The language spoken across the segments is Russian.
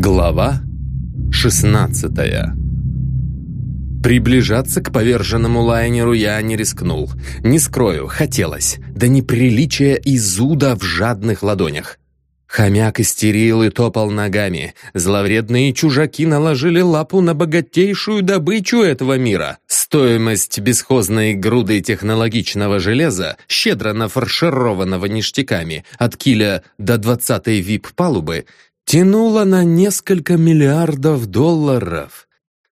Глава 16 Приближаться к поверженному лайнеру я не рискнул. Не скрою, хотелось. Да неприличие и зуда в жадных ладонях. Хомяк истерил и топал ногами. Зловредные чужаки наложили лапу на богатейшую добычу этого мира. Стоимость бесхозной груды технологичного железа, щедро нафаршированного ништяками, от киля до двадцатой вип-палубы, тянула на несколько миллиардов долларов.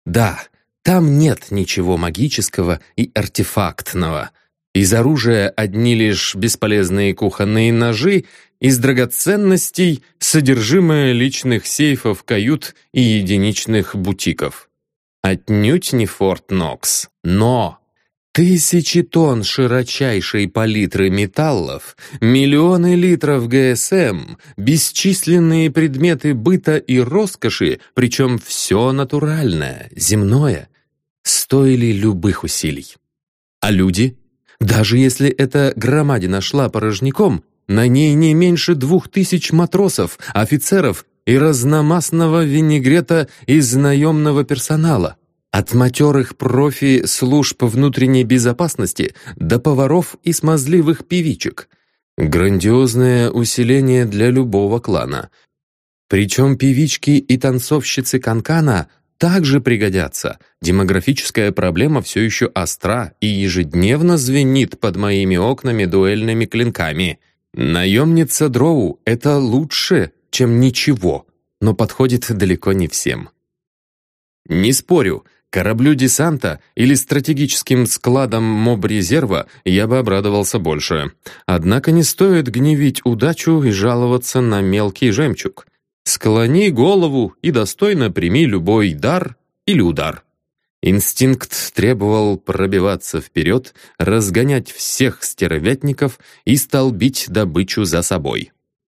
Да, там нет ничего магического и артефактного. Из оружия одни лишь бесполезные кухонные ножи из драгоценностей содержимое личных сейфов кают и единичных бутиков. Отнюдь не Форт Нокс, но тысячи тонн широчайшей палитры металлов, миллионы литров ГСМ, бесчисленные предметы быта и роскоши, причем все натуральное, земное, стоили любых усилий. А люди? Даже если эта громадина шла порожняком, на ней не меньше двух тысяч матросов, офицеров и разномастного винегрета из наемного персонала. От матерых профи служб внутренней безопасности до поваров и смазливых певичек. Грандиозное усиление для любого клана. Причем певички и танцовщицы Канкана также пригодятся. Демографическая проблема все еще остра и ежедневно звенит под моими окнами дуэльными клинками. Наемница Дроу — это лучше, чем ничего, но подходит далеко не всем. Не спорю, кораблю десанта или стратегическим складом моб-резерва я бы обрадовался больше. Однако не стоит гневить удачу и жаловаться на мелкий жемчуг. Склони голову и достойно прими любой дар или удар. Инстинкт требовал пробиваться вперед, разгонять всех стервятников и столбить добычу за собой.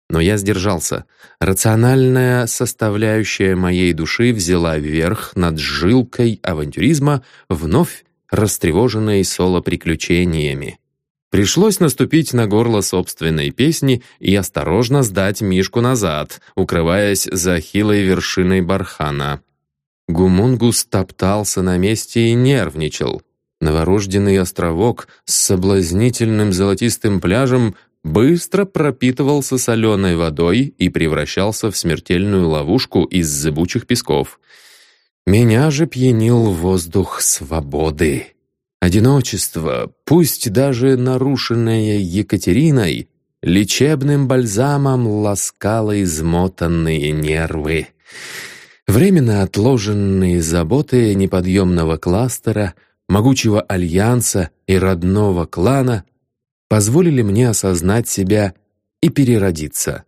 Но я сдержался. Рациональная составляющая моей души взяла верх над жилкой авантюризма, вновь растревоженной соло-приключениями. Пришлось наступить на горло собственной песни и осторожно сдать Мишку назад, укрываясь за хилой вершиной бархана. Гумунгус топтался на месте и нервничал. Новорожденный островок с соблазнительным золотистым пляжем быстро пропитывался соленой водой и превращался в смертельную ловушку из зыбучих песков. Меня же пьянил воздух свободы. Одиночество, пусть даже нарушенное Екатериной, лечебным бальзамом ласкало измотанные нервы. Временно отложенные заботы неподъемного кластера, могучего альянса и родного клана позволили мне осознать себя и переродиться.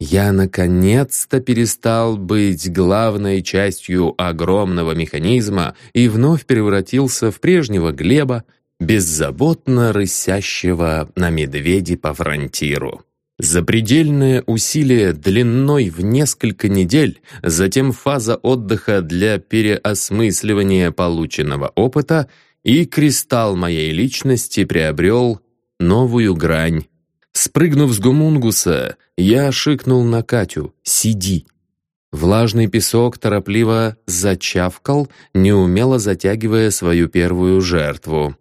Я наконец-то перестал быть главной частью огромного механизма и вновь превратился в прежнего Глеба, беззаботно рысящего на медведи по фронтиру. Запредельное усилие длиной в несколько недель, затем фаза отдыха для переосмысливания полученного опыта, и кристалл моей личности приобрел новую грань. Спрыгнув с гумунгуса, я шикнул на Катю «Сиди». Влажный песок торопливо зачавкал, неумело затягивая свою первую жертву.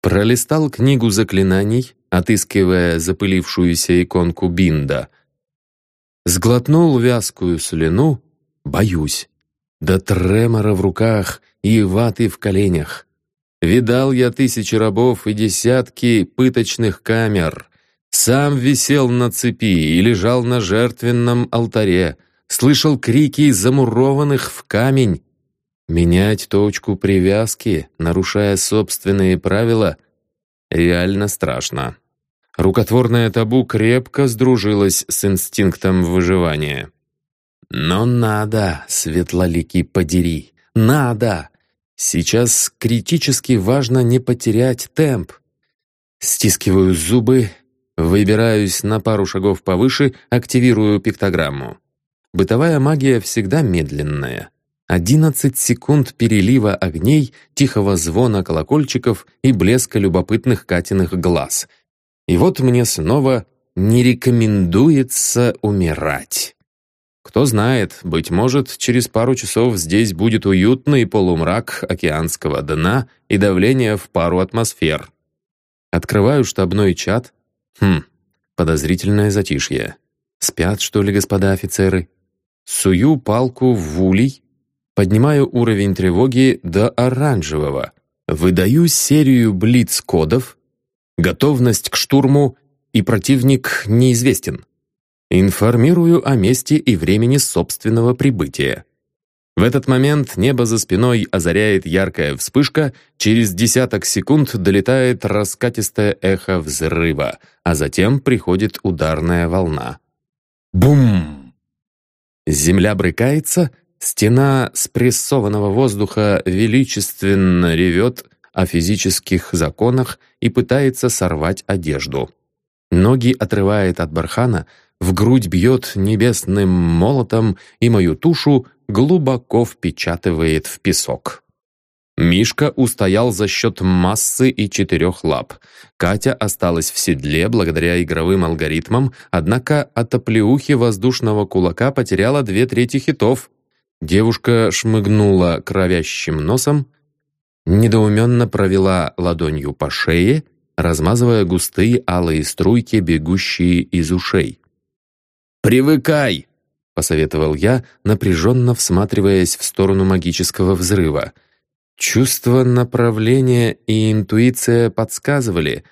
Пролистал книгу заклинаний, отыскивая запылившуюся иконку бинда. Сглотнул вязкую слюну, боюсь. До тремора в руках и ваты в коленях. Видал я тысячи рабов и десятки пыточных камер. Сам висел на цепи и лежал на жертвенном алтаре. Слышал крики замурованных в камень. Менять точку привязки, нарушая собственные правила — Реально страшно. Рукотворное табу крепко сдружилось с инстинктом выживания. Но надо, светлоликий подери, надо! Сейчас критически важно не потерять темп. Стискиваю зубы, выбираюсь на пару шагов повыше, активирую пиктограмму. Бытовая магия всегда медленная. Одиннадцать секунд перелива огней, тихого звона колокольчиков и блеска любопытных Катиных глаз. И вот мне снова не рекомендуется умирать. Кто знает, быть может, через пару часов здесь будет уютный полумрак океанского дна и давление в пару атмосфер. Открываю штабной чат. Хм, подозрительное затишье. Спят, что ли, господа офицеры? Сую палку в улей, поднимаю уровень тревоги до оранжевого, выдаю серию блиц-кодов, готовность к штурму и противник неизвестен. Информирую о месте и времени собственного прибытия. В этот момент небо за спиной озаряет яркая вспышка, через десяток секунд долетает раскатистое эхо взрыва, а затем приходит ударная волна. Бум! Земля брыкается, стена спрессованного воздуха величественно ревет о физических законах и пытается сорвать одежду. Ноги отрывает от бархана, в грудь бьет небесным молотом и мою тушу глубоко впечатывает в песок. Мишка устоял за счет массы и четырех лап. Катя осталась в седле благодаря игровым алгоритмам, однако от оплеухи воздушного кулака потеряла две трети хитов. Девушка шмыгнула кровящим носом, недоуменно провела ладонью по шее, размазывая густые алые струйки, бегущие из ушей. «Привыкай!» — посоветовал я, напряженно всматриваясь в сторону магического взрыва. Чувство направления и интуиция подсказывали.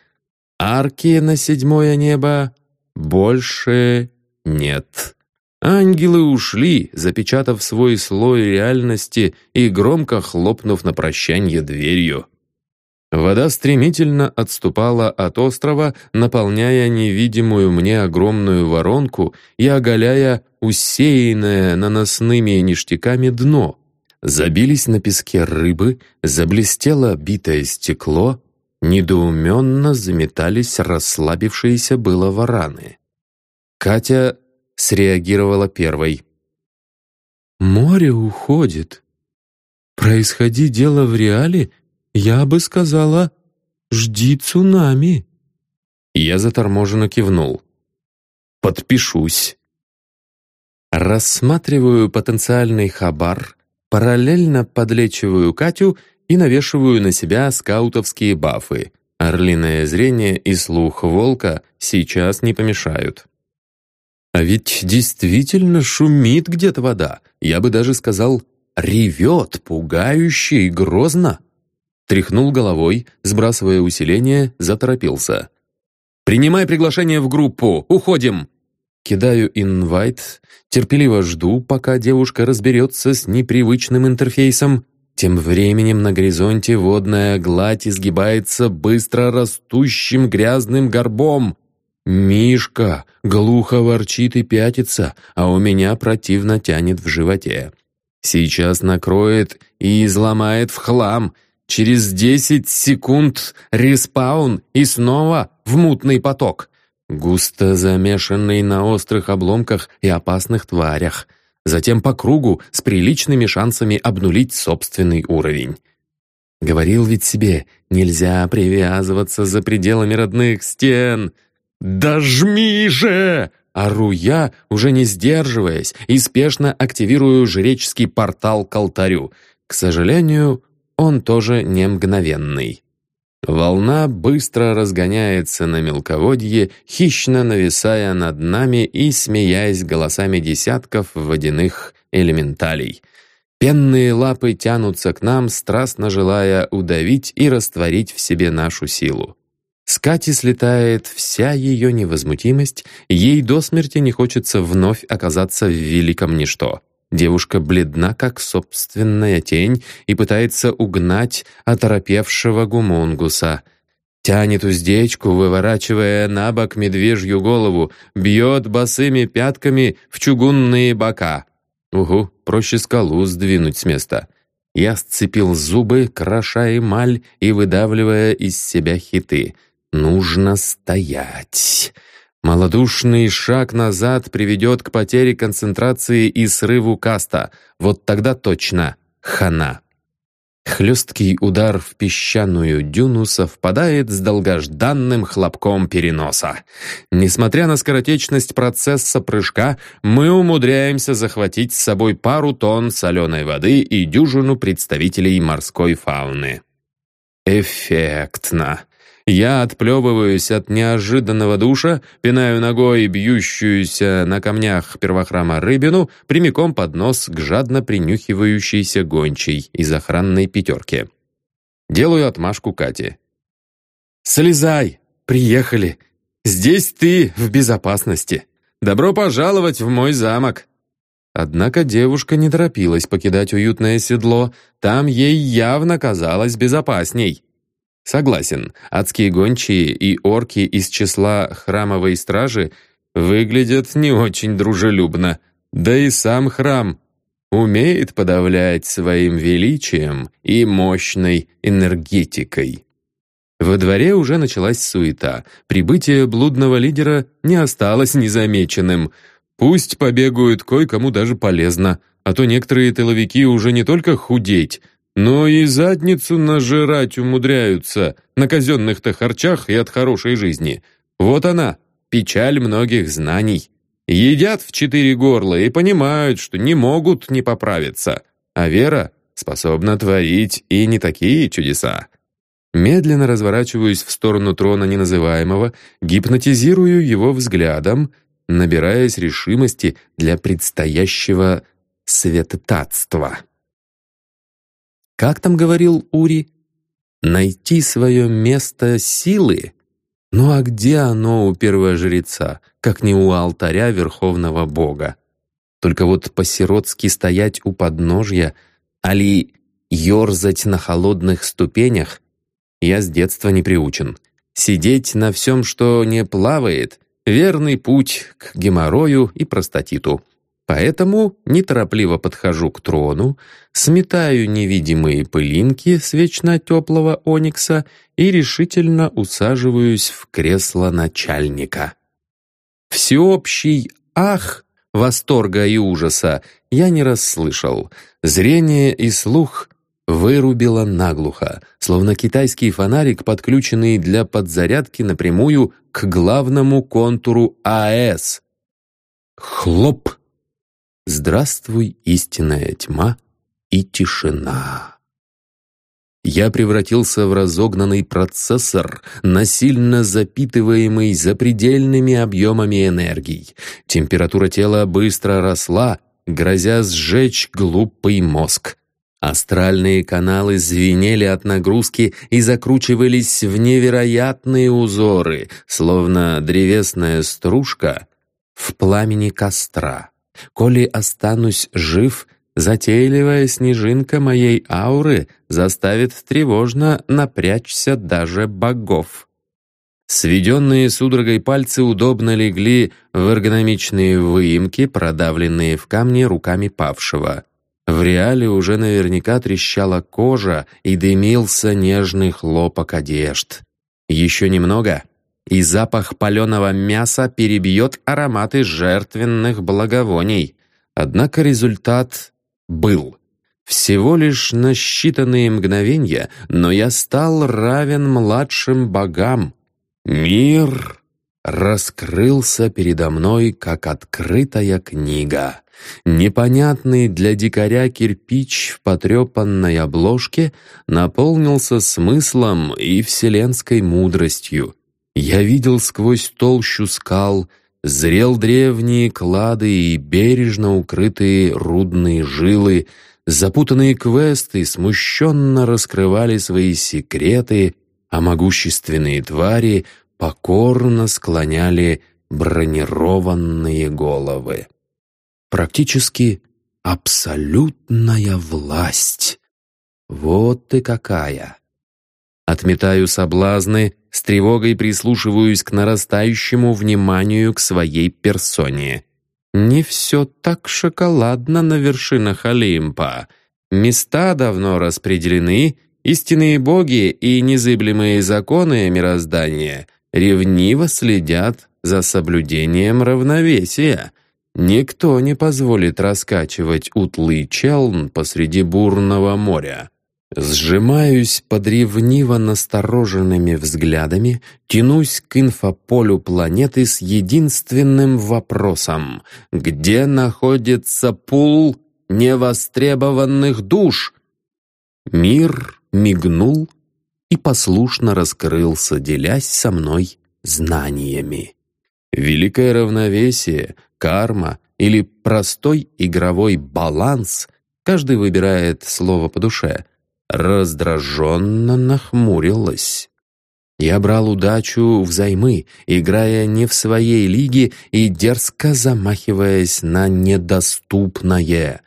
Арки на седьмое небо больше нет. Ангелы ушли, запечатав свой слой реальности и громко хлопнув на прощанье дверью. Вода стремительно отступала от острова, наполняя невидимую мне огромную воронку и оголяя усеянное наносными ништяками дно. Забились на песке рыбы, заблестело битое стекло, недоуменно заметались расслабившиеся было вараны. Катя среагировала первой. «Море уходит. Происходи дело в реале, я бы сказала, жди цунами». Я заторможенно кивнул. «Подпишусь». Рассматриваю потенциальный хабар, параллельно подлечиваю Катю и навешиваю на себя скаутовские бафы. Орлиное зрение и слух волка сейчас не помешают. А ведь действительно шумит где-то вода. Я бы даже сказал, ревет пугающе и грозно. Тряхнул головой, сбрасывая усиление, заторопился. «Принимай приглашение в группу! Уходим!» Кидаю инвайт, терпеливо жду, пока девушка разберется с непривычным интерфейсом. Тем временем на горизонте водная гладь изгибается быстро растущим грязным горбом. Мишка глухо ворчит и пятится, а у меня противно тянет в животе. Сейчас накроет и изломает в хлам — Через 10 секунд респаун и снова в мутный поток, густо замешанный на острых обломках и опасных тварях, затем по кругу с приличными шансами обнулить собственный уровень. Говорил ведь себе, нельзя привязываться за пределами родных стен. «Да жми же!» Ору я, уже не сдерживаясь, и спешно активирую жреческий портал к алтарю. К сожалению, он тоже не мгновенный. Волна быстро разгоняется на мелководье, хищно нависая над нами и смеясь голосами десятков водяных элементалей. Пенные лапы тянутся к нам, страстно желая удавить и растворить в себе нашу силу. С Кати слетает вся ее невозмутимость, ей до смерти не хочется вновь оказаться в великом ничто. Девушка бледна, как собственная тень, и пытается угнать оторопевшего гумунгуса. Тянет уздечку, выворачивая на бок медвежью голову, бьет босыми пятками в чугунные бока. Угу, проще скалу сдвинуть с места. Я сцепил зубы, кроша эмаль и выдавливая из себя хиты. Нужно стоять. Малодушный шаг назад приведет к потере концентрации и срыву каста. Вот тогда точно хана. Хлесткий удар в песчаную дюну совпадает с долгожданным хлопком переноса. Несмотря на скоротечность процесса прыжка, мы умудряемся захватить с собой пару тонн соленой воды и дюжину представителей морской фауны. Эффектно. Я отплевываюсь от неожиданного душа, пинаю ногой бьющуюся на камнях первохрама рыбину прямиком под нос к жадно принюхивающейся гончей из охранной пятерки. Делаю отмашку Кате. «Слезай! Приехали! Здесь ты в безопасности! Добро пожаловать в мой замок!» Однако девушка не торопилась покидать уютное седло, там ей явно казалось безопасней. Согласен, адские гончие и орки из числа храмовой стражи выглядят не очень дружелюбно. Да и сам храм умеет подавлять своим величием и мощной энергетикой. Во дворе уже началась суета. Прибытие блудного лидера не осталось незамеченным. Пусть побегают кое-кому даже полезно, а то некоторые тыловики уже не только худеть — но и задницу нажирать умудряются на казенных-то харчах и от хорошей жизни. Вот она, печаль многих знаний. Едят в четыре горла и понимают, что не могут не поправиться. А вера способна творить и не такие чудеса. Медленно разворачиваюсь в сторону трона неназываемого, гипнотизирую его взглядом, набираясь решимости для предстоящего светотатства. Как там говорил Ури? Найти свое место силы? Ну а где оно у первого жреца, как не у алтаря Верховного Бога? Только вот по-сиротски стоять у подножья, али ерзать на холодных ступенях, я с детства не приучен. Сидеть на всем, что не плавает — верный путь к геморрою и простатиту. Поэтому неторопливо подхожу к трону, сметаю невидимые пылинки с вечно теплого оникса и решительно усаживаюсь в кресло начальника. Всеобщий «ах!» восторга и ужаса я не расслышал. Зрение и слух вырубило наглухо, словно китайский фонарик, подключенный для подзарядки напрямую к главному контуру АЭС. Хлоп! Здравствуй, истинная тьма и тишина. Я превратился в разогнанный процессор, насильно запитываемый запредельными объемами энергии. Температура тела быстро росла, грозя сжечь глупый мозг. Астральные каналы звенели от нагрузки и закручивались в невероятные узоры, словно древесная стружка в пламени костра. Коли останусь жив, затейливая снежинка моей ауры заставит тревожно напрячься даже богов. Сведенные судорогой пальцы удобно легли в эргономичные выемки, продавленные в камне руками павшего. В реале уже наверняка трещала кожа и дымился нежный хлопок одежд. Еще немного — и запах паленого мяса перебьет ароматы жертвенных благовоний. Однако результат был. Всего лишь на считанные мгновения, но я стал равен младшим богам. Мир раскрылся передо мной, как открытая книга. Непонятный для дикаря кирпич в потрепанной обложке наполнился смыслом и вселенской мудростью. Я видел сквозь толщу скал, зрел древние клады и бережно укрытые рудные жилы, запутанные квесты смущенно раскрывали свои секреты, а могущественные твари покорно склоняли бронированные головы. Практически абсолютная власть. Вот ты какая! Отметаю соблазны, с тревогой прислушиваюсь к нарастающему вниманию к своей персоне. Не все так шоколадно на вершинах Олимпа. Места давно распределены, истинные боги и незыблемые законы мироздания ревниво следят за соблюдением равновесия. Никто не позволит раскачивать утлый челн посреди бурного моря. Сжимаюсь под ревниво настороженными взглядами, тянусь к инфополю планеты с единственным вопросом. Где находится пул невостребованных душ? Мир мигнул и послушно раскрылся, делясь со мной знаниями. Великое равновесие, карма или простой игровой баланс — каждый выбирает слово по душе — раздраженно нахмурилась. Я брал удачу взаймы, играя не в своей лиге и дерзко замахиваясь на недоступное.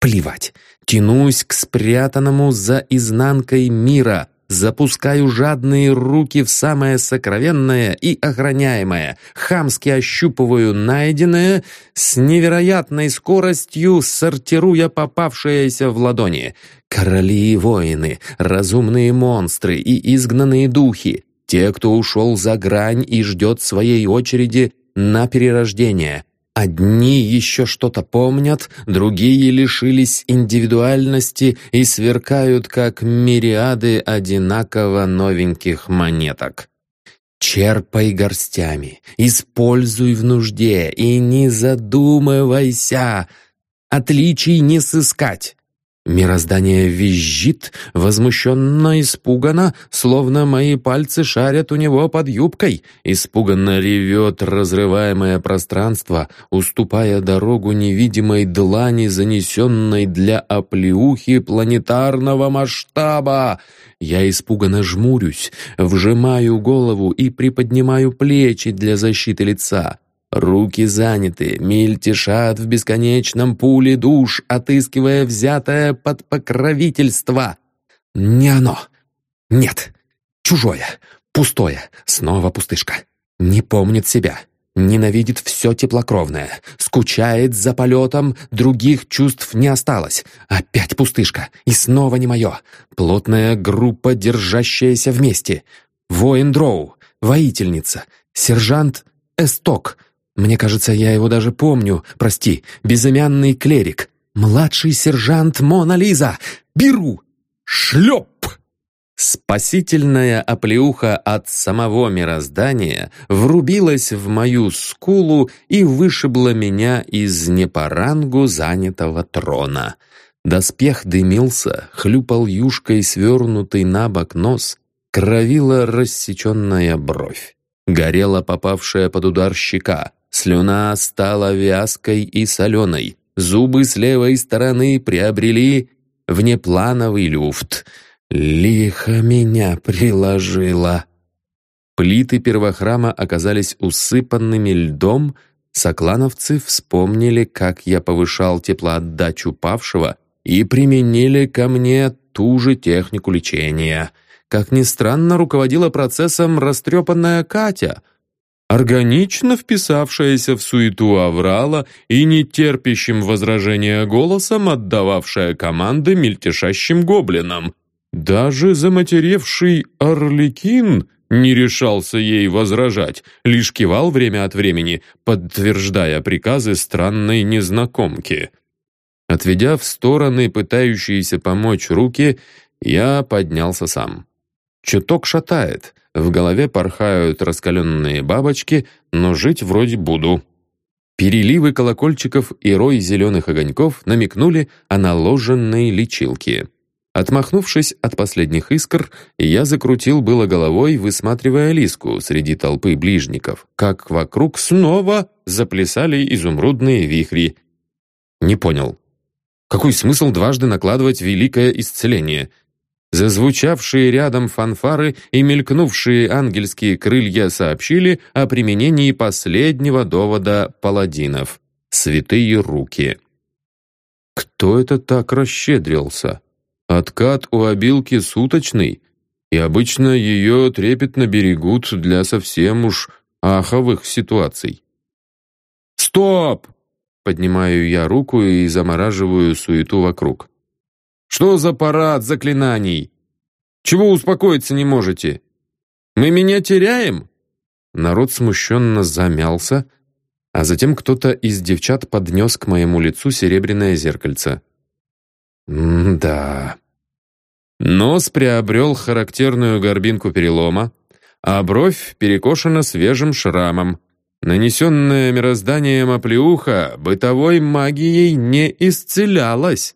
Плевать, тянусь к спрятанному за изнанкой мира, Запускаю жадные руки в самое сокровенное и охраняемое, хамски ощупываю найденное, с невероятной скоростью сортируя попавшееся в ладони. Короли и воины, разумные монстры и изгнанные духи, те, кто ушел за грань и ждет своей очереди на перерождение — Одни еще что-то помнят, другие лишились индивидуальности и сверкают, как мириады одинаково новеньких монеток. Черпай горстями, используй в нужде и не задумывайся. Отличий не сыскать. Мироздание визжит, возмущенно испуганно, словно мои пальцы шарят у него под юбкой. Испуганно ревет разрываемое пространство, уступая дорогу невидимой длани, занесенной для оплеухи планетарного масштаба. Я испуганно жмурюсь, вжимаю голову и приподнимаю плечи для защиты лица. Руки заняты, мельтешат в бесконечном пуле душ, отыскивая взятое под покровительство. Не оно. Нет. Чужое. Пустое. Снова пустышка. Не помнит себя. Ненавидит все теплокровное. Скучает за полетом, других чувств не осталось. Опять пустышка. И снова не мое. Плотная группа, держащаяся вместе. Воин Дроу. Воительница. Сержант Эсток — мне кажется, я его даже помню. Прости, безымянный клерик. Младший сержант Мона Лиза. Беру. Шлеп! Спасительная оплеуха от самого мироздания врубилась в мою скулу и вышибла меня из не по рангу занятого трона. Доспех дымился, хлюпал юшкой свернутый на бок нос, кровила рассеченная бровь. Горела попавшая под удар щека, Слюна стала вязкой и соленой. Зубы с левой стороны приобрели внеплановый люфт. Лихо меня приложило. Плиты первохрама оказались усыпанными льдом. Соклановцы вспомнили, как я повышал теплоотдачу павшего и применили ко мне ту же технику лечения. Как ни странно, руководила процессом растрепанная Катя — органично вписавшаяся в суету аврала и нетерпящим возражения голосом отдававшая команды мельтешащим гоблинам. Даже заматеревший Орликин не решался ей возражать, лишь кивал время от времени, подтверждая приказы странной незнакомки. Отведя в стороны пытающиеся помочь руки, я поднялся сам. Чуток шатает, в голове порхают раскаленные бабочки, но жить вроде буду. Переливы колокольчиков и рой зеленых огоньков намекнули о наложенной лечилке. Отмахнувшись от последних искр, я закрутил было головой, высматривая Лиску среди толпы ближников, как вокруг снова заплясали изумрудные вихри. Не понял. Какой смысл дважды накладывать великое исцеление? Зазвучавшие рядом фанфары и мелькнувшие ангельские крылья сообщили о применении последнего довода паладинов — святые руки. Кто это так расщедрился? Откат у обилки суточный, и обычно ее трепетно берегут для совсем уж аховых ситуаций. «Стоп!» — поднимаю я руку и замораживаю суету вокруг. Что за парад заклинаний? Чего успокоиться не можете? Мы меня теряем?» Народ смущенно замялся, а затем кто-то из девчат поднес к моему лицу серебряное зеркальце. «М-да...» Нос приобрел характерную горбинку перелома, а бровь перекошена свежим шрамом. Нанесенная мирозданием оплеуха бытовой магией не исцелялась.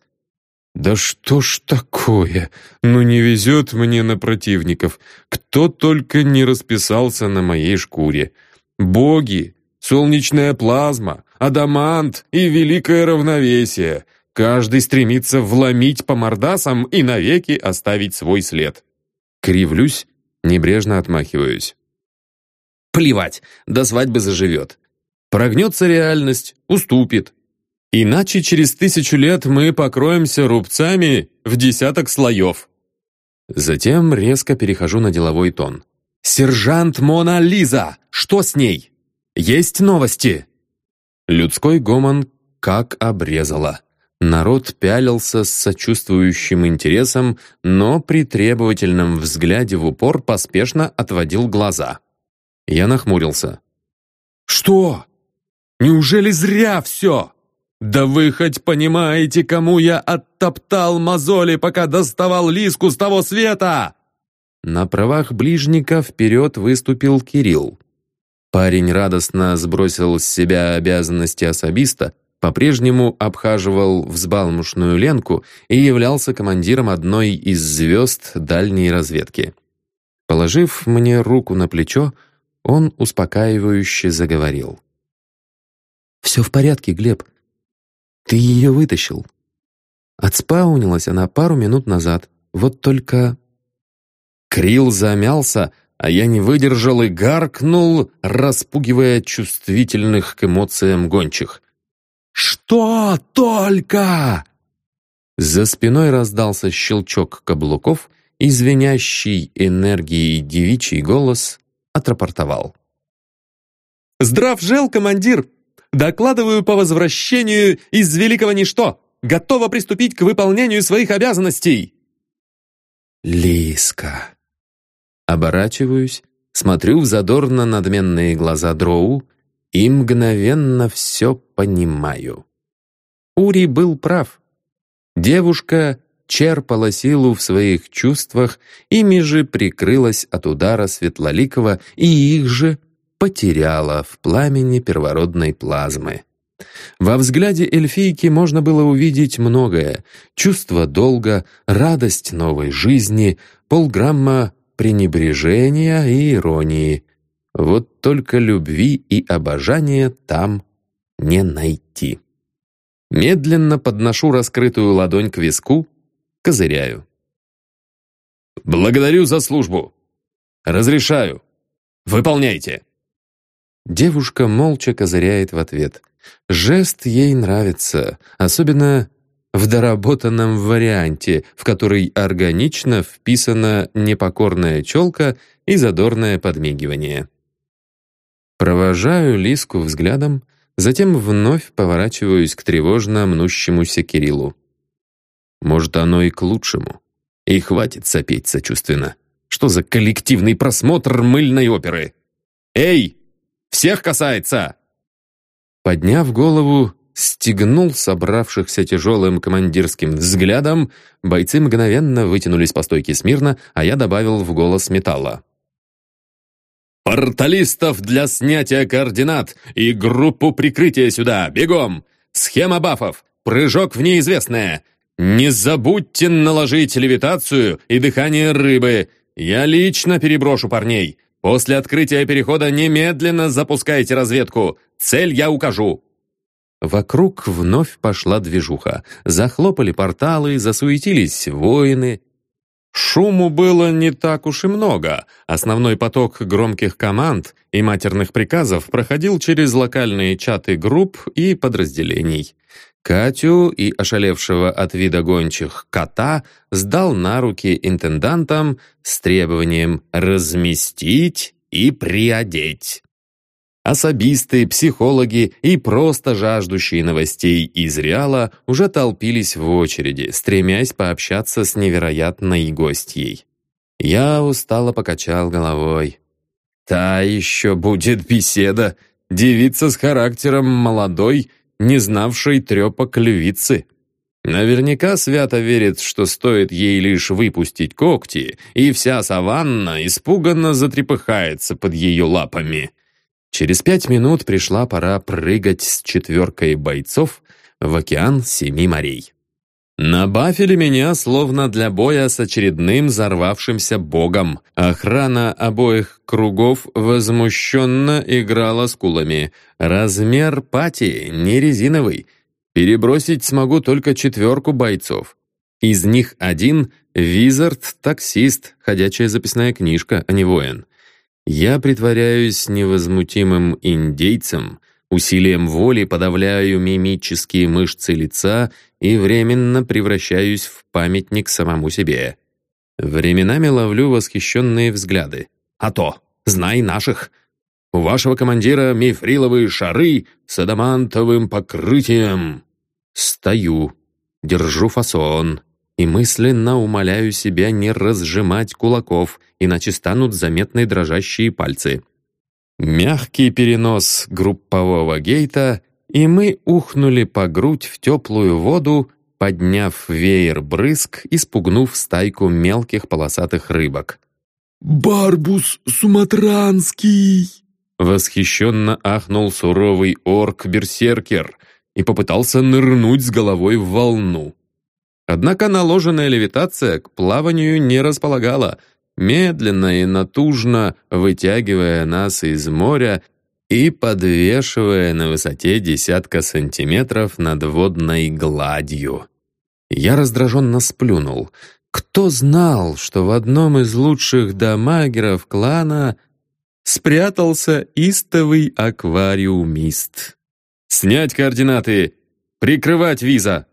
«Да что ж такое? Ну не везет мне на противников. Кто только не расписался на моей шкуре. Боги, солнечная плазма, адамант и великое равновесие. Каждый стремится вломить по мордасам и навеки оставить свой след. Кривлюсь, небрежно отмахиваюсь. Плевать, до свадьбы заживет. Прогнется реальность, уступит. Иначе через тысячу лет мы покроемся рубцами в десяток слоев. Затем резко перехожу на деловой тон. «Сержант Мона Лиза! Что с ней? Есть новости?» Людской гомон как обрезало. Народ пялился с сочувствующим интересом, но при требовательном взгляде в упор поспешно отводил глаза. Я нахмурился. «Что? Неужели зря все? Да вы хоть понимаете, кому я оттоптал мозоли, пока доставал лиску с того света?» На правах ближника вперед выступил Кирилл. Парень радостно сбросил с себя обязанности особиста, по-прежнему обхаживал взбалмошную Ленку и являлся командиром одной из звезд дальней разведки. Положив мне руку на плечо, он успокаивающе заговорил. «Все в порядке, Глеб. Ты ее вытащил. Отспаунилась она пару минут назад. Вот только...» Крил замялся, а я не выдержал и гаркнул, распугивая чувствительных к эмоциям гончих. «Что только?» За спиной раздался щелчок каблуков, и звенящий энергией девичий голос отрапортовал. «Здрав жел, командир! Докладываю по возвращению из Великого Ничто! Готова приступить к выполнению своих обязанностей!» Лиска. Оборачиваюсь, смотрю в задорно надменные глаза Дроу и мгновенно все понимаю. Ури был прав. Девушка черпала силу в своих чувствах, ими же прикрылась от удара Светлоликова и их же потеряла в пламени первородной плазмы. Во взгляде эльфийки можно было увидеть многое. Чувство долга, радость новой жизни, полграмма пренебрежения и иронии. Вот только любви и обожания там не найти. Медленно подношу раскрытую ладонь к виску, козыряю. «Благодарю за службу! Разрешаю! Выполняйте!» Девушка молча козыряет в ответ. Жест ей нравится, особенно в доработанном варианте, в который органично вписана непокорная челка и задорное подмигивание. Провожаю Лиску взглядом, затем вновь поворачиваюсь к тревожно мнущемуся Кириллу. Может, оно и к лучшему. И хватит сопеть сочувственно. Что за коллективный просмотр мыльной оперы? «Эй! Всех касается!» Подняв голову, стегнул собравшихся тяжелым командирским взглядом, бойцы мгновенно вытянулись по стойке смирно, а я добавил в голос металла. «Порталистов для снятия координат и группу прикрытия сюда! Бегом! Схема бафов! Прыжок в неизвестное! Не забудьте наложить левитацию и дыхание рыбы! Я лично переброшу парней! После открытия перехода немедленно запускайте разведку! Цель я укажу!» Вокруг вновь пошла движуха. Захлопали порталы, засуетились воины, Шуму было не так уж и много. Основной поток громких команд и матерных приказов проходил через локальные чаты групп и подразделений. Катю и ошалевшего от вида гончих кота сдал на руки интендантам с требованием разместить и приодеть. Особисты, психологи и просто жаждущие новостей из Реала уже толпились в очереди, стремясь пообщаться с невероятной гостьей. Я устало покачал головой. Та еще будет беседа. Девица с характером молодой, не знавшей трепок львицы. Наверняка свято верит, что стоит ей лишь выпустить когти, и вся саванна испуганно затрепыхается под ее лапами. Через пять минут пришла пора прыгать с четверкой бойцов в океан Семи морей. Набафили меня словно для боя с очередным взорвавшимся богом. Охрана обоих кругов возмущенно играла скулами. Размер пати не резиновый. Перебросить смогу только четверку бойцов. Из них один — визард-таксист, ходячая записная книжка, а не воин. Я притворяюсь невозмутимым индейцем, усилием воли подавляю мимические мышцы лица и временно превращаюсь в памятник самому себе. Временами ловлю восхищенные взгляды. «А то! Знай наших! У вашего командира мифриловые шары с адамантовым покрытием!» Стою, держу фасон и мысленно умоляю себя не разжимать кулаков, иначе станут заметны дрожащие пальцы. Мягкий перенос группового гейта — и мы ухнули по грудь в теплую воду, подняв веер брызг и спугнув стайку мелких полосатых рыбок. «Барбус суматранский!» Восхищенно ахнул суровый орк-берсеркер и попытался нырнуть с головой в волну. Однако наложенная левитация к плаванию не располагала, медленно и натужно вытягивая нас из моря и подвешивая на высоте десятка сантиметров над водной гладью. Я раздраженно сплюнул. Кто знал, что в одном из лучших дамагеров клана спрятался истовый аквариумист? «Снять координаты! Прикрывать виза!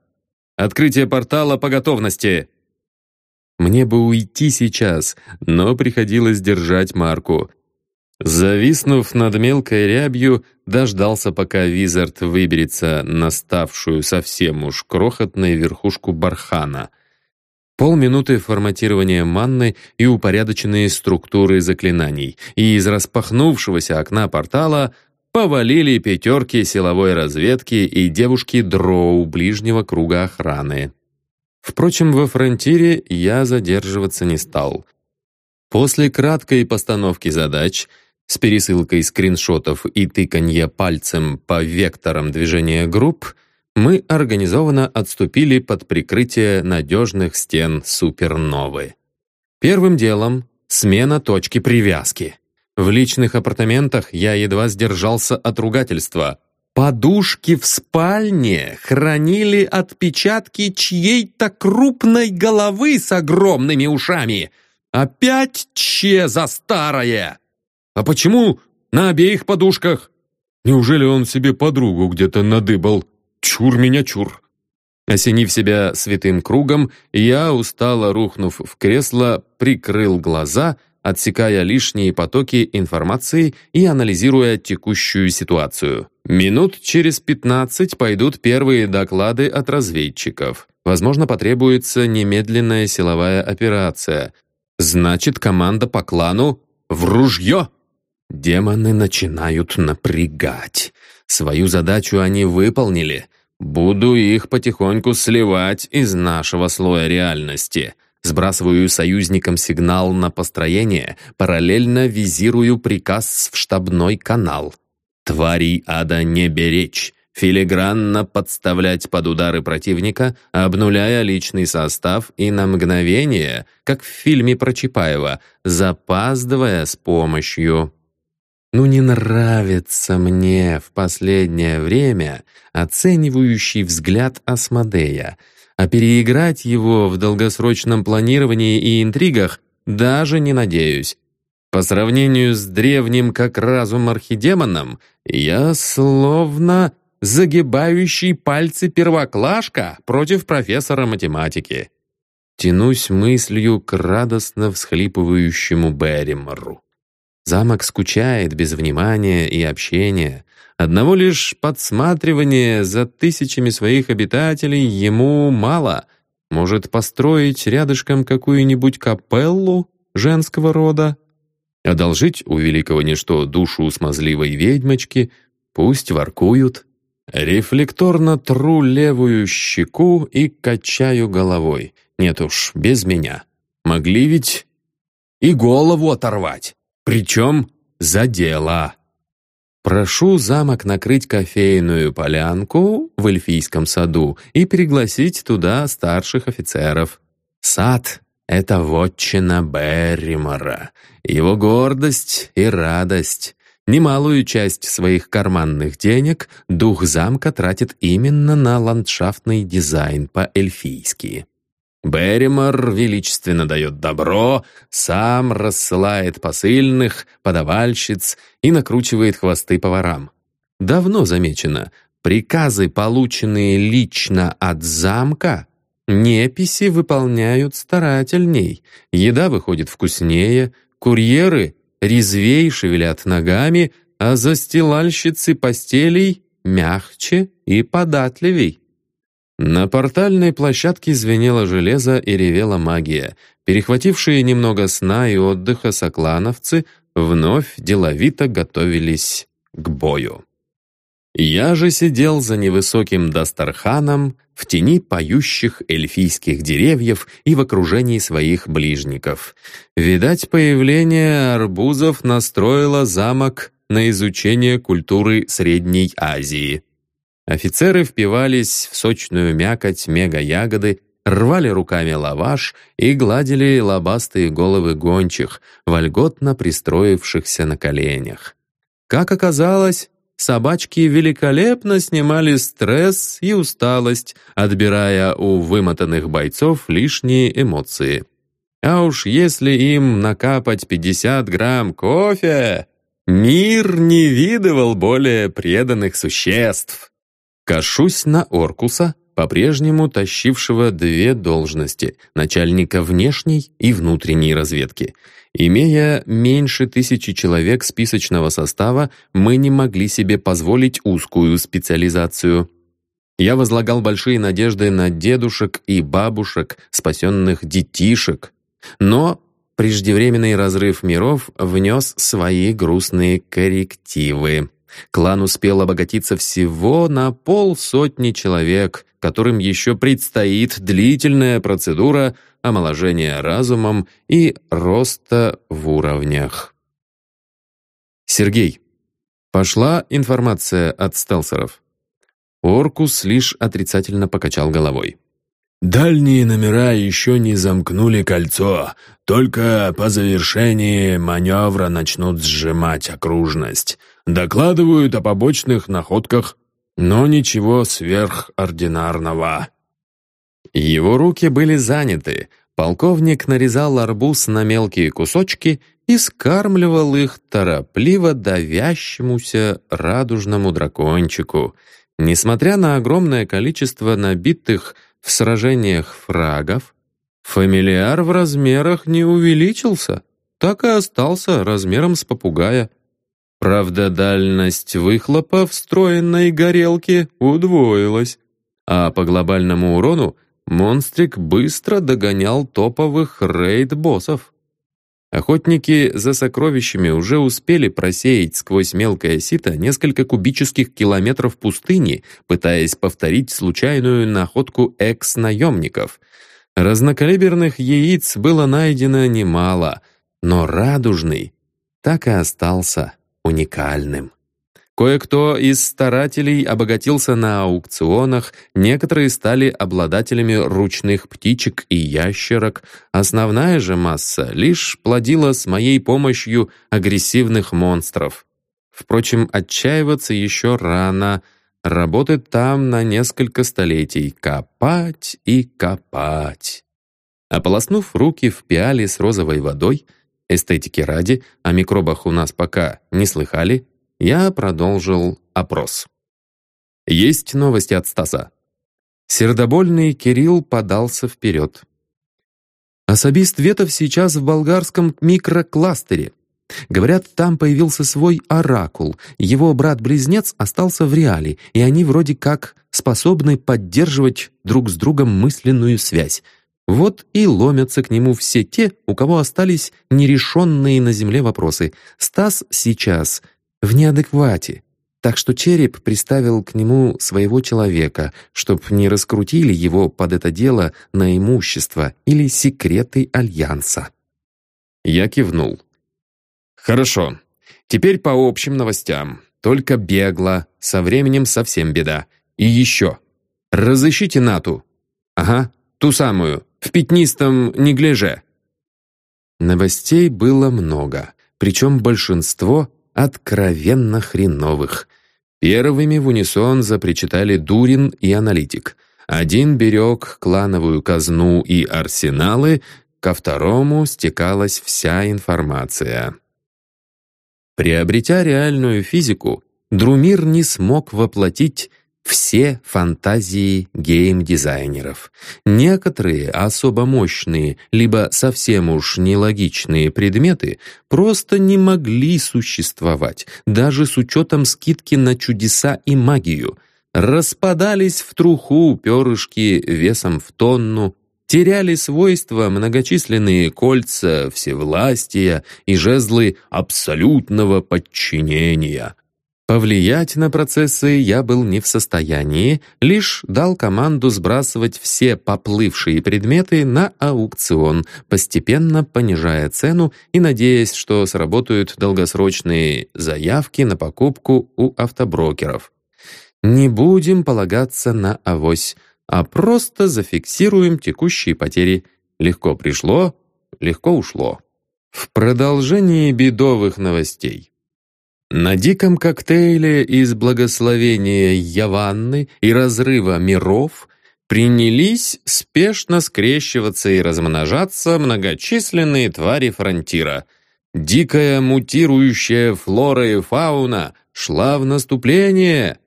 Открытие портала по готовности!» Мне бы уйти сейчас, но приходилось держать марку — Зависнув над мелкой рябью, дождался, пока Визард выберется на ставшую совсем уж крохотной верхушку бархана. Полминуты форматирования манны и упорядоченные структуры заклинаний, и из распахнувшегося окна портала повалили пятерки силовой разведки и девушки дроу ближнего круга охраны. Впрочем, во фронтире я задерживаться не стал. После краткой постановки задач — с пересылкой скриншотов и тыканья пальцем по векторам движения групп, мы организованно отступили под прикрытие надежных стен суперновы. Первым делом — смена точки привязки. В личных апартаментах я едва сдержался от ругательства. Подушки в спальне хранили отпечатки чьей-то крупной головы с огромными ушами. Опять че за старое! А почему на обеих подушках? Неужели он себе подругу где-то надыбал? Чур меня, чур!» Осенив себя святым кругом, я, устало рухнув в кресло, прикрыл глаза, отсекая лишние потоки информации и анализируя текущую ситуацию. Минут через пятнадцать пойдут первые доклады от разведчиков. Возможно, потребуется немедленная силовая операция. Значит, команда по клану «В ружье!» Демоны начинают напрягать. Свою задачу они выполнили. Буду их потихоньку сливать из нашего слоя реальности. Сбрасываю союзникам сигнал на построение, параллельно визирую приказ в штабной канал. Тварей ада не беречь, филигранно подставлять под удары противника, обнуляя личный состав и на мгновение, как в фильме про Чапаева, запаздывая с помощью. Ну не нравится мне в последнее время оценивающий взгляд Асмодея, а переиграть его в долгосрочном планировании и интригах даже не надеюсь. По сравнению с древним как разум архидемоном, я словно загибающий пальцы первоклашка против профессора математики. Тянусь мыслью к радостно всхлипывающему Берримору. Замок скучает без внимания и общения. Одного лишь подсматривания за тысячами своих обитателей ему мало. Может построить рядышком какую-нибудь капеллу женского рода? Одолжить у великого ничто душу смазливой ведьмочки, пусть воркуют. Рефлекторно тру левую щеку и качаю головой. Нет уж, без меня. Могли ведь и голову оторвать. Причем за дело. Прошу замок накрыть кофейную полянку в эльфийском саду и пригласить туда старших офицеров. Сад — это вотчина Берримора, его гордость и радость. Немалую часть своих карманных денег дух замка тратит именно на ландшафтный дизайн по-эльфийски. Берримор величественно дает добро, сам рассылает посыльных, подавальщиц и накручивает хвосты поварам. Давно замечено, приказы, полученные лично от замка, неписи выполняют старательней, еда выходит вкуснее, курьеры резвей шевелят ногами, а застилальщицы постелей мягче и податливей. На портальной площадке звенело железо и ревела магия. Перехватившие немного сна и отдыха соклановцы вновь деловито готовились к бою. Я же сидел за невысоким Дастарханом в тени поющих эльфийских деревьев и в окружении своих ближников. Видать, появление арбузов настроило замок на изучение культуры Средней Азии. Офицеры впивались в сочную мякоть мега-ягоды, рвали руками лаваш и гладили лобастые головы гончих, вольготно пристроившихся на коленях. Как оказалось, собачки великолепно снимали стресс и усталость, отбирая у вымотанных бойцов лишние эмоции. А уж если им накапать 50 грамм кофе, мир не видывал более преданных существ. Кашусь на Оркуса, по-прежнему тащившего две должности — начальника внешней и внутренней разведки. Имея меньше тысячи человек списочного состава, мы не могли себе позволить узкую специализацию. Я возлагал большие надежды на дедушек и бабушек, спасенных детишек. Но преждевременный разрыв миров внес свои грустные коррективы. Клан успел обогатиться всего на полсотни человек, которым еще предстоит длительная процедура омоложения разумом и роста в уровнях. Сергей. Пошла информация от стелсеров. Оркус лишь отрицательно покачал головой. Дальние номера еще не замкнули кольцо, только по завершении маневра начнут сжимать окружность. Докладывают о побочных находках, но ничего сверхординарного. Его руки были заняты. Полковник нарезал арбуз на мелкие кусочки и скармливал их торопливо давящемуся радужному дракончику. Несмотря на огромное количество набитых в сражениях фрагов, фамилиар в размерах не увеличился, так и остался размером с попугая. Правда, дальность выхлопа встроенной горелки удвоилась, а по глобальному урону монстрик быстро догонял топовых рейд-боссов. Охотники за сокровищами уже успели просеять сквозь мелкое сито несколько кубических километров пустыни, пытаясь повторить случайную находку экс-наемников. Разнокалиберных яиц было найдено немало, но радужный так и остался уникальным. Кое-кто из старателей обогатился на аукционах, некоторые стали обладателями ручных птичек и ящерок. Основная же масса лишь плодила с моей помощью агрессивных монстров. Впрочем, отчаиваться еще рано. Работать там на несколько столетий. Копать и копать. Ополоснув руки в пиале с розовой водой, эстетики ради, о микробах у нас пока не слыхали, я продолжил опрос. Есть новости от Стаса. Сердобольный Кирилл подался вперед. Особист Ветов сейчас в болгарском микрокластере. Говорят, там появился свой оракул. Его брат-близнец остался в реале, и они вроде как способны поддерживать друг с другом мысленную связь. Вот и ломятся к нему все те, у кого остались нерешенные на земле вопросы. Стас сейчас в неадеквате. Так что череп приставил к нему своего человека, чтоб не раскрутили его под это дело на имущество или секреты Альянса. Я кивнул. «Хорошо. Теперь по общим новостям. Только бегло, со временем совсем беда. И еще. Разыщите Нату. Ага, ту самую, в пятнистом неглиже». Новостей было много, причем большинство откровенно хреновых. Первыми в унисон запричитали Дурин и Аналитик. Один берег клановую казну и арсеналы, ко второму стекалась вся информация. Приобретя реальную физику, Друмир не смог воплотить все фантазии гейм-дизайнеров. Некоторые особо мощные, либо совсем уж нелогичные предметы просто не могли существовать, даже с учетом скидки на чудеса и магию. Распадались в труху перышки весом в тонну, теряли свойства многочисленные кольца всевластия и жезлы абсолютного подчинения. Повлиять на процессы я был не в состоянии, лишь дал команду сбрасывать все поплывшие предметы на аукцион, постепенно понижая цену и надеясь, что сработают долгосрочные заявки на покупку у автоброкеров. Не будем полагаться на авось, а просто зафиксируем текущие потери. Легко пришло, легко ушло. В продолжении бедовых новостей. На диком коктейле из благословения Яванны и разрыва миров принялись спешно скрещиваться и размножаться многочисленные твари фронтира. Дикая мутирующая флора и фауна шла в наступление.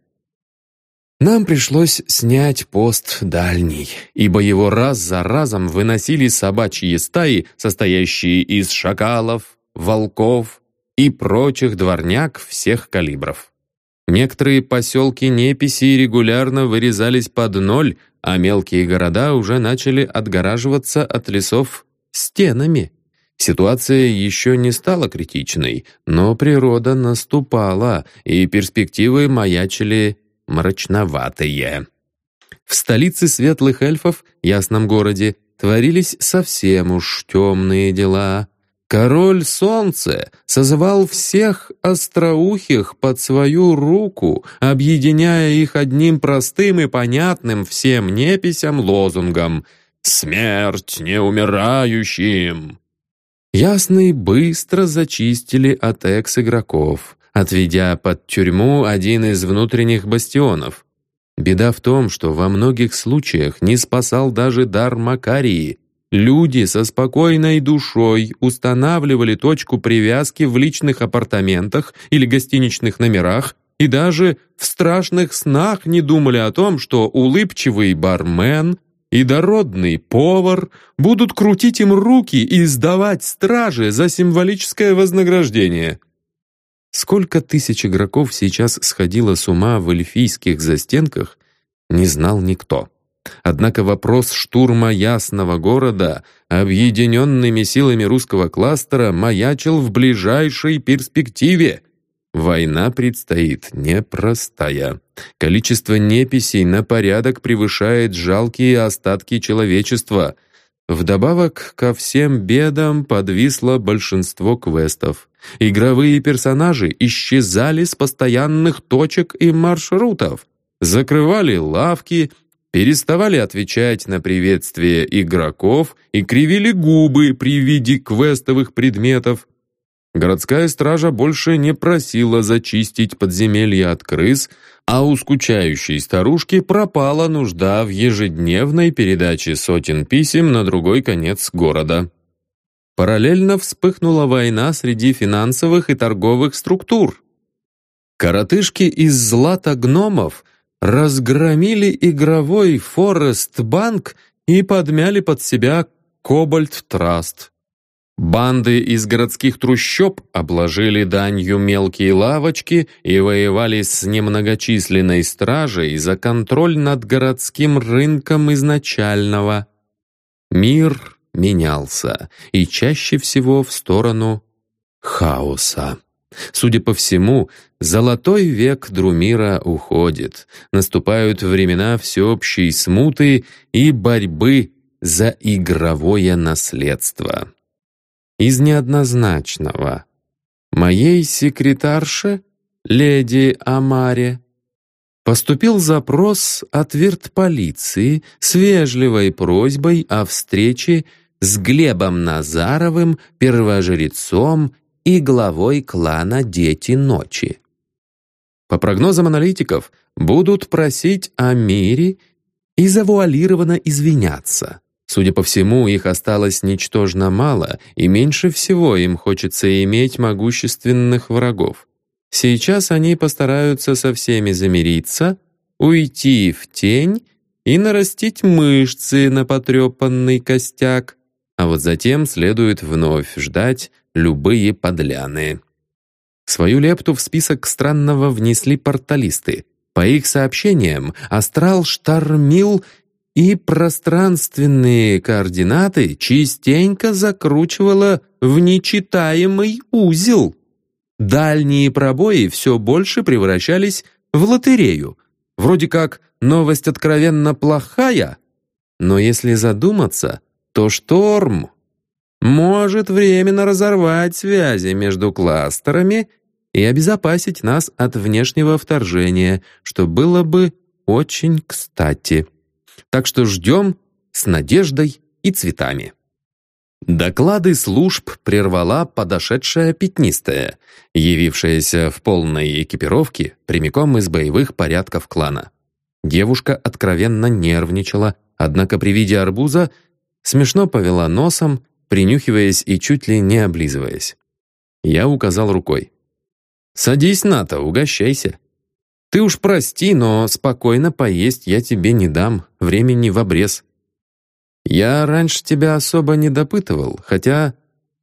Нам пришлось снять пост дальний, ибо его раз за разом выносили собачьи стаи, состоящие из шакалов, волков, и прочих дворняк всех калибров. Некоторые поселки Неписи регулярно вырезались под ноль, а мелкие города уже начали отгораживаться от лесов стенами. Ситуация еще не стала критичной, но природа наступала, и перспективы маячили мрачноватые. В столице светлых эльфов, ясном городе, творились совсем уж темные дела. Король Солнце созвал всех остроухих под свою руку, объединяя их одним простым и понятным всем неписям лозунгом «Смерть неумирающим!». Ясные быстро зачистили от экс-игроков, отведя под тюрьму один из внутренних бастионов. Беда в том, что во многих случаях не спасал даже дар Макарии, Люди со спокойной душой устанавливали точку привязки в личных апартаментах или гостиничных номерах и даже в страшных снах не думали о том, что улыбчивый бармен и дородный повар будут крутить им руки и сдавать страже за символическое вознаграждение. Сколько тысяч игроков сейчас сходило с ума в эльфийских застенках, не знал никто. Однако вопрос штурма Ясного города объединенными силами русского кластера маячил в ближайшей перспективе. Война предстоит непростая. Количество неписей на порядок превышает жалкие остатки человечества. Вдобавок ко всем бедам подвисло большинство квестов. Игровые персонажи исчезали с постоянных точек и маршрутов. Закрывали лавки, переставали отвечать на приветствия игроков и кривили губы при виде квестовых предметов. Городская стража больше не просила зачистить подземелья от крыс, а у скучающей старушки пропала нужда в ежедневной передаче сотен писем на другой конец города. Параллельно вспыхнула война среди финансовых и торговых структур. Коротышки из злата гномов разгромили игровой Форест Банк и подмяли под себя Кобальт Траст. Банды из городских трущоб обложили данью мелкие лавочки и воевали с немногочисленной стражей за контроль над городским рынком изначального. Мир менялся, и чаще всего в сторону хаоса. Судя по всему, золотой век Друмира уходит. Наступают времена всеобщей смуты и борьбы за игровое наследство. Из неоднозначного. Моей секретарше, леди Амаре, поступил запрос от виртполиции с вежливой просьбой о встрече с Глебом Назаровым, первожрецом и главой клана «Дети ночи». По прогнозам аналитиков, будут просить о мире и завуалированно извиняться. Судя по всему, их осталось ничтожно мало, и меньше всего им хочется иметь могущественных врагов. Сейчас они постараются со всеми замириться, уйти в тень и нарастить мышцы на потрепанный костяк, а вот затем следует вновь ждать любые подляны. Свою лепту в список странного внесли порталисты. По их сообщениям, астрал штормил и пространственные координаты частенько закручивало в нечитаемый узел. Дальние пробои все больше превращались в лотерею. Вроде как новость откровенно плохая, но если задуматься, то шторм может временно разорвать связи между кластерами и обезопасить нас от внешнего вторжения, что было бы очень кстати. Так что ждем с надеждой и цветами. Доклады служб прервала подошедшая пятнистая, явившаяся в полной экипировке прямиком из боевых порядков клана. Девушка откровенно нервничала, однако при виде арбуза смешно повела носом, принюхиваясь и чуть ли не облизываясь. Я указал рукой. «Садись, Ната, угощайся. Ты уж прости, но спокойно поесть я тебе не дам, времени в обрез». Я раньше тебя особо не допытывал, хотя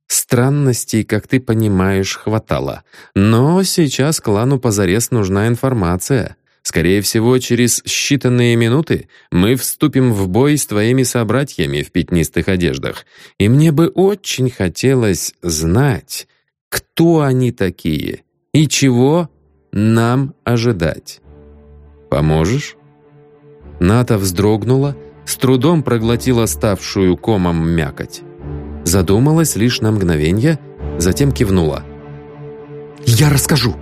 странностей, как ты понимаешь, хватало. Но сейчас клану позарез нужна информация. Скорее всего, через считанные минуты мы вступим в бой с твоими собратьями в пятнистых одеждах. И мне бы очень хотелось знать, кто они такие и чего нам ожидать. Поможешь?» Ната вздрогнула, с трудом проглотила ставшую комом мякоть. Задумалась лишь на мгновение, затем кивнула. «Я расскажу!»